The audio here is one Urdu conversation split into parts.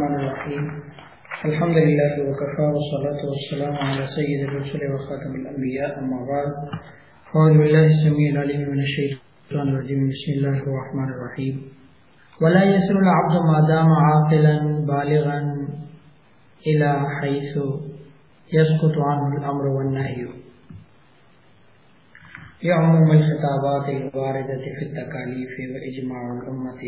الرحمن الرحيم. الحمد لله وكفى والصلاة والسلام على سيد الرسل وخاتم الأنبياء، أما بعد. أعوذ بالله السميع العليم من الشيطان الرجيم. بسم الله الرحمن الرحيم. ولا يسر العبد ما دام عاقلا بالغا إلى حيث يسقط عنه الأمر والنهي. يعمم الخطابات الواردة في التكاليف وإجماع الأمة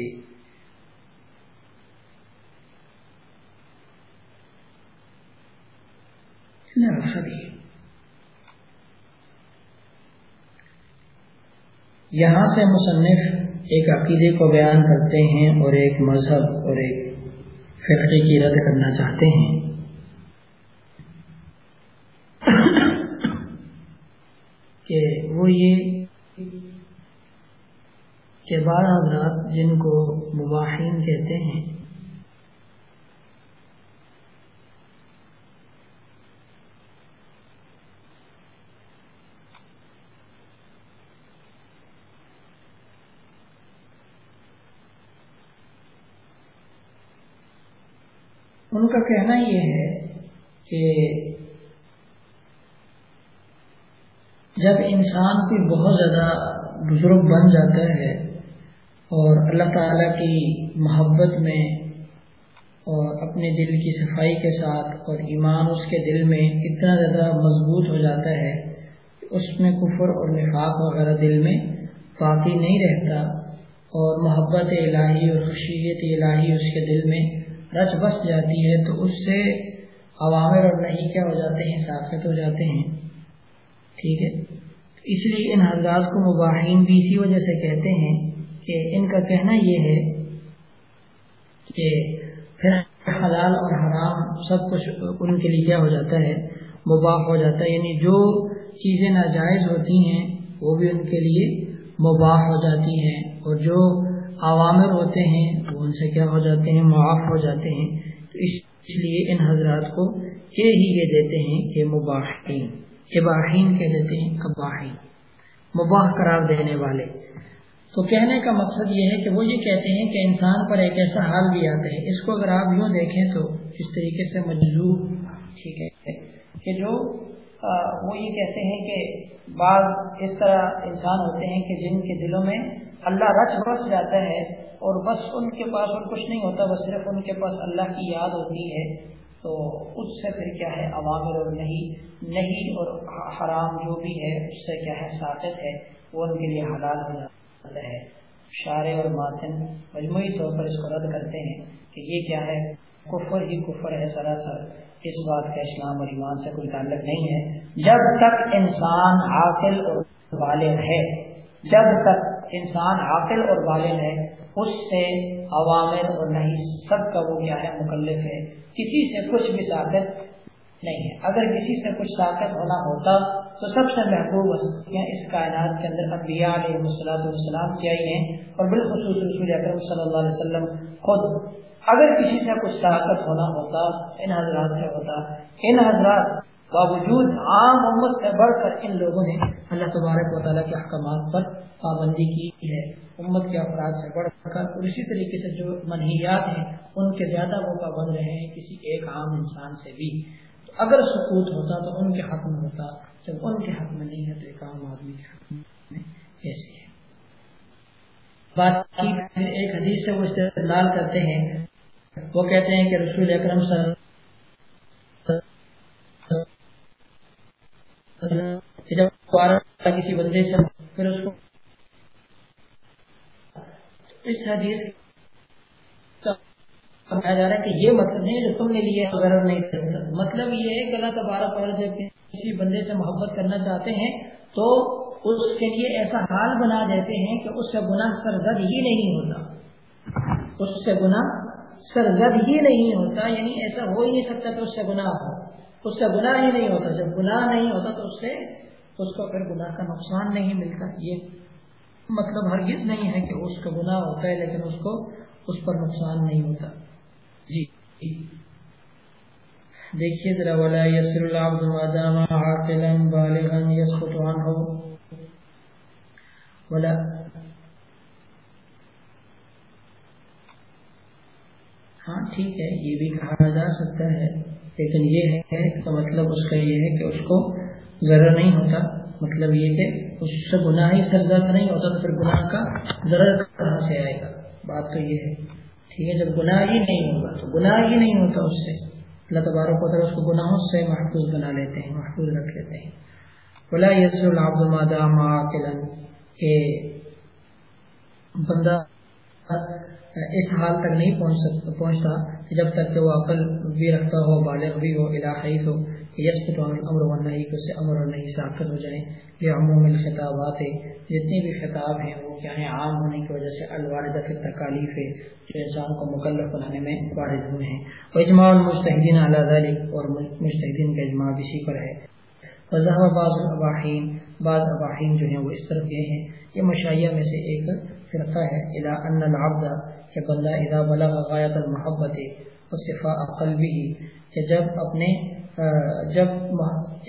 یہاں سے مصنف ایک عقیدے کو بیان کرتے ہیں اور ایک مذہب اور ایک فرقے کی رد کرنا چاہتے ہیں۔ کہ وہ یہ کہ بعض حضرات جن کو مباحین کہتے ہیں ان کا کہنا یہ ہے کہ جب انسان کوئی بہت زیادہ بزرگ بن جاتا ہے اور اللہ تعالیٰ کی محبت میں اور اپنے دل کی صفائی کے ساتھ اور ایمان اس کے دل میں اتنا زیادہ مضبوط ہو جاتا ہے کہ اس میں کفر اور نفاق وغیرہ دل میں باقی نہیں رہتا اور محبت الہی اور خشیت الہی اس کے دل میں رچ بس جاتی ہے تو اس سے عوامر اور نہیں کیا ہو جاتے ہیں؟ ساخت ہو جاتے ہیں۔ ٹھیک ہے۔ اس لیے ان حضرات کو مباحین بھی اسی وجہ سے کہتے ہیں کہ ان کا کہنا یہ ہے کہ پھر حلال اور حرام سب کچھ ان کے لیے کیا ہو جاتا ہے؟ مباح ہو جاتا ہے۔ یعنی جو چیزیں ناجائز ہوتی ہیں، وہ بھی ان کے لیے مباح ہو جاتی ہیں۔ اور جو عوامر ہوتے ہیں وہ ان سے کیا ہو جاتے ہیں؟ معاف ہو جاتے ہیں۔ تو اس لیے ان حضرات کو یہ ہی یہ دیتے ہیں کہ مباحین۔ اباہین کہہ دیتے ہیں اباہین مباح قرار دینے والے۔ تو کہنے کا مقصد یہ ہے کہ وہ یہ کہتے ہیں کہ انسان پر ایک ایسا حال بھی آتا ہے۔ اس کو اگر آپ یوں دیکھیں تو اس طریقے سے مجذوب، ٹھیک ہے، کہ جو وہ یہ کہتے ہیں کہ بعض اس طرح انسان ہوتے ہیں کہ جن کے دلوں میں اللہ رچ بس جاتا ہے اور بس ان کے پاس اور کچھ نہیں ہوتا، بس صرف ان کے پاس اللہ کی یاد ہوتی ہے، تو اس سے پھر کیا ہے؟ عوامر اور نہیں نہیں اور حرام جو بھی ہے، اس سے کیا ہے؟ ساقت ہے، وہ ان کے لیے حلال ہو جاتا ہے۔ شارے اور ماتن مجموعی طور پر اس کو رد کرتے ہیں کہ یہ کیا ہے؟ کفر ہی کفر ہے سراسر۔ اس بات کا اسلام اور ایمان سے کوئی تعلق نہیں ہے۔ جب تک انسان عاقل اور والد ہے، جب تک انسان عاقل اور بالغ ہے، اس سے عوامل اور نہیں، سب کا وہ کیا ہے، مکلف ہے۔ کسی سے کچھ بھی ساکت نہیں ہے۔ اگر کسی سے کچھ ساکت ہونا ہوتا، تو سب سے محبوب وسطیاں اس کائنات کے اندر انبیاء علیہ وسلم والسلام کی آئی ہیں۔ اور بالخصوص رسول اکرم صلی اللہ علیہ وسلم خود اگر کسی سے کچھ ساکت ہونا ہوتا، ان حضرات سے ہوتا، ان حضرات باوجود عام امت سے بڑھ کر ان لوگوں نے اللہ تبارک و تعالیٰ کے احکامات پر پابندی کی ہے۔ امت کے افراد سے بڑھ کر اور اسی طریقے سے جو منحیات ہیں، ان کے زیادہ وہ پابند رہے ہیں کسی ایک عام انسان سے بھی۔ تو اگر سکوت ہوتا تو ان کے حق میں ہوتا، جب ان کے حق میں نہیں ہے تو ایک عام آدمی کے حق میں ایسی ہے؟ بات ایک حدیث سے وہ استعمال کرتے ہیں۔ وہ کہتے ہیں کہ رسول اکرم صلی جب کسی بندے سے، پھر اس کو اس حدیث کہا جا رہا ہے کہ یہ مطلب نہیں جو تم نے لیے وغیرہ نہیں مطلب یہ ہے کہ اللہ تبارک پر جب کسی بندے سے محبت کرنا چاہتے ہیں، تو اس کے لیے ایسا حال بنا دیتے ہیں کہ اس سے گناہ سرزد ہی نہیں ہوتا۔ اس سے گناہ سرزد ہی نہیں ہوتا یعنی ایسا ہو ہی نہیں سکتا کہ اس سے گناہ ہو۔ اس سے گناہ ہی نہیں ہوتا، جب گناہ نہیں ہوتا تو اس سے اس کو پھر گناہ کا نقصان نہیں ملتا۔ یہ مطلب ہرگز نہیں ہے کہ اس کا گناہ ہوتا ہے، لیکن اس کو، اس پر نقصان نہیں ہوتا۔ جی۔ دیکھیے ذرا، ولا یسر العبد عاقلا بالغا يسقط عنه۔ ولا ہاں ٹھیک ہے، یہ بھی کہا جا سکتا ہے، لیکن یہ ہے تو مطلب اس کا یہ ہے کہ اس کو ضرر نہیں ہوتا۔ مطلب یہ کہ اس سے گناہ ہی سرزد نہیں ہوتا، تو پھر گناہ کا ضرر کہاں سے آئے گا؟ بات تو یہ ہے۔ ٹھیک ہے، جب گناہ ہی نہیں ہوگا، تو گناہ ہی نہیں ہوتا اس سے۔ اللہ تبارک و تعالیٰ اس کو گناہوں سے محفوظ بنا لیتے ہیں، محفوظ رکھ لیتے ہیں۔ بلا یس العبد مادام کہ بندہ اس حال تک نہیں پہنچ پہنچتا جب تک کہ وہ عقل بھی رکھتا ہو، بالغ بھی ہو، الہی ہو یس تو امر و نہیں کہ اسے امر اور نہیں ساخت ہو جائیں۔ یہ عموم الخطابات ہے جتنے بھی خطاب ہیں، وہ کیا ہیں؟ عام ہونے کی وجہ سے الوارد کی تکالیف ہے جو انسان کو مکلف بنانے میں وارد ہوئے ہیں۔ وہ اجماع المستحدین اللہ ذلك اور مستحدین کا اجماع اسی پر ہے۔ وضاح بعض الاباحین، بعض اباحین جو ہیں، وہ اس طرف گئے ہیں۔ یہ مشاہیہ میں سے ایک فرقہ ہے، اذا ان العبد کہ بندہ اذا بلغ غایت المحبت وصفاء قلبه، کہ جب اپنے جب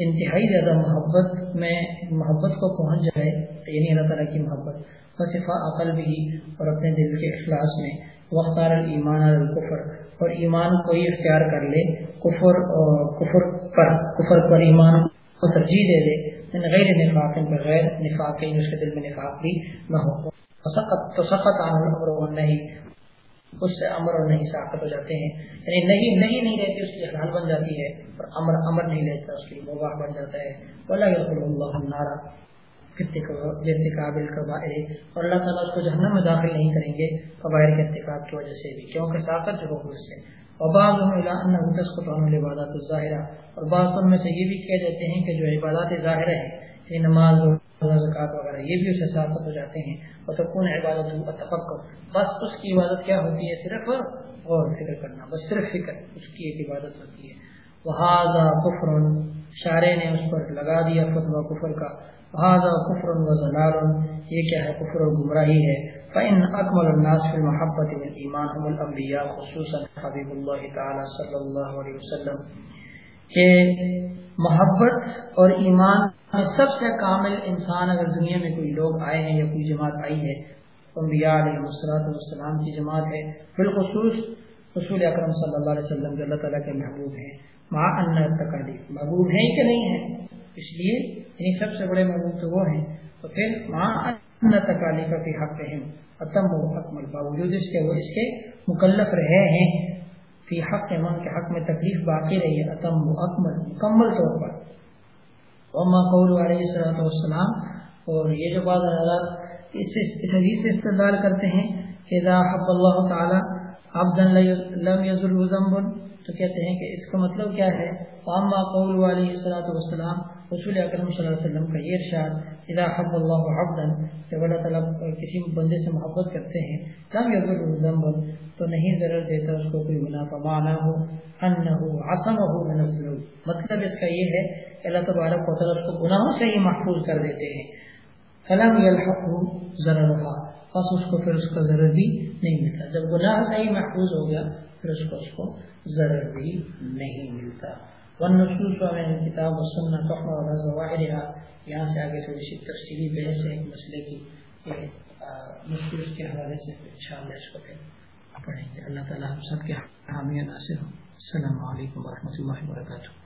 انتہائی زیادہ محبت میں محبت کو پہنچ جائے یعنی اللہ تعالیٰ کی محبت وصفاء قلبه اور اپنے دل کے اخلاص میں وختار الایمان الکفر اور ایمان کو ہی اختیار کر لے، کفر اور کفر پر کفر پر ایمان کو ترجیح دے دے غیر نفاق، بغیر نفاق یعنی اس کے دل میں نفاق بھی نہ ہو۔ تو سخت عن و نہیں اس سے امر اور نہیں ساخت ہو جاتے ہیں. یعنی نہیں نہیں نہیں رہتی، اس کی حلال بن جاتی ہے اور امر امر نہیں رہتا، اس کی مباح بن جاتا ہے. ولا اللہ النار. ارتکاب القبائر اور اللہ تعالیٰ اس کو جہنم میں داخل نہیں کریں گے قبائر کے ارتکاب کی وجہ سے بھی، کیونکہ ساخت جو ہو اس سے. اور بعض عبادات الظاہرہ اور بعض ان میں سے یہ بھی کہہ دیتے ہیں کہ جو عبادات ظاہر ہے یعنی نماز زکات وغیرہ یہ بھی اسے ثابت ہو جاتے ہیں اور تکون عبادت تفکر بس اس کی عبادت کیا ہوتی ہے؟ صرف غور فکر کرنا، بس صرف فکر، اس کی ایک عبادت ہوتی ہے۔ وہ کفر شارے نے اس پر لگا دیا فتوا کفر کا۔ بہذا کفر و ضلال یہ کیا ہے؟ کفر و گمراہی ہے۔ فإن أكمل الناس في المحبة والإيمان، هم الأنبياء، خصوصا حبيب الله تعالى صلى الله عليه وسلم۔ کہ محبت اور ایمان سب سے کامل انسان اگر دنیا میں کوئی لوگ آئے ہیں یا کوئی جماعت آئی ہے، انبیاء علیہ السلاۃ والسلام کی جماعت ہے، بالخصوص رسول اکرم صلی اللہ علیہ وسلم جو اللہ تعالیٰ کے محبوب ہیں ماں ان تکالیف محبوب ہیں کہ نہیں ہیں؟ اس لیے یعنی سب سے بڑے محبوب تو وہ ہیں، تو پھر ماں ان تکالیف کے حق ہیں اتم و اکمل، باوجود اس کے وہ اس کے مکلف رہے ہیں۔ فی حق من کے حق میں تکلیف باقی رہی ہے، اتم و اکمل، مکمل طور پر۔ وما قول علیہ السلام والسلام اور یہ جو بعض حضرات اس حدیث سے استدلال کرتے ہیں کہ اذا حب اللہ تعالی عبدا لم یذل ذنب تو کہتے ہیں کہ اس کا مطلب کیا ہے؟ وما قول علیہ الصلوۃ والسلام رسول اکرم صلی اللہ علیہ وسلم کا یہ ارشاد، اذا حب اللہ عبدا جب اللہ تعالیٰ کسی بندے سے محبت کرتے ہیں، لم یذل ذنب تو نہیں ضرر دیتا اس کو کوئی گناہ کا معنی ہو انه عصمه من الذنوب۔ مطلب اس کا یہ ہے کہ اللہ تبارک و تعالیٰ اس کو گناہوں سے ہی محفوظ کر دیتے ہیں۔ فلم يلحقه ضررها۔ بس اس کو پھر اس کا ضرر بھی نہیں ملتا۔ جب گناہ سے ہی محفوظ ہو گیا، پھر اس کو اس کو ضرر بھی نہیں ملتا۔ والنصوص من کتاب والسنہ تحمل على ظواهرها۔ یہاں سے آگے تھوڑی سی تفصیلی بحث ہے، ایک مسئلے کی نصوص کے حوالے سے انشاءاللہ اس کو پھر پڑھیں گے۔ اللہ تعالیٰ ہم سب کے حامی ناصر ہوں۔ السلام علیکم ورحمۃ اللہ وبرکاتہ۔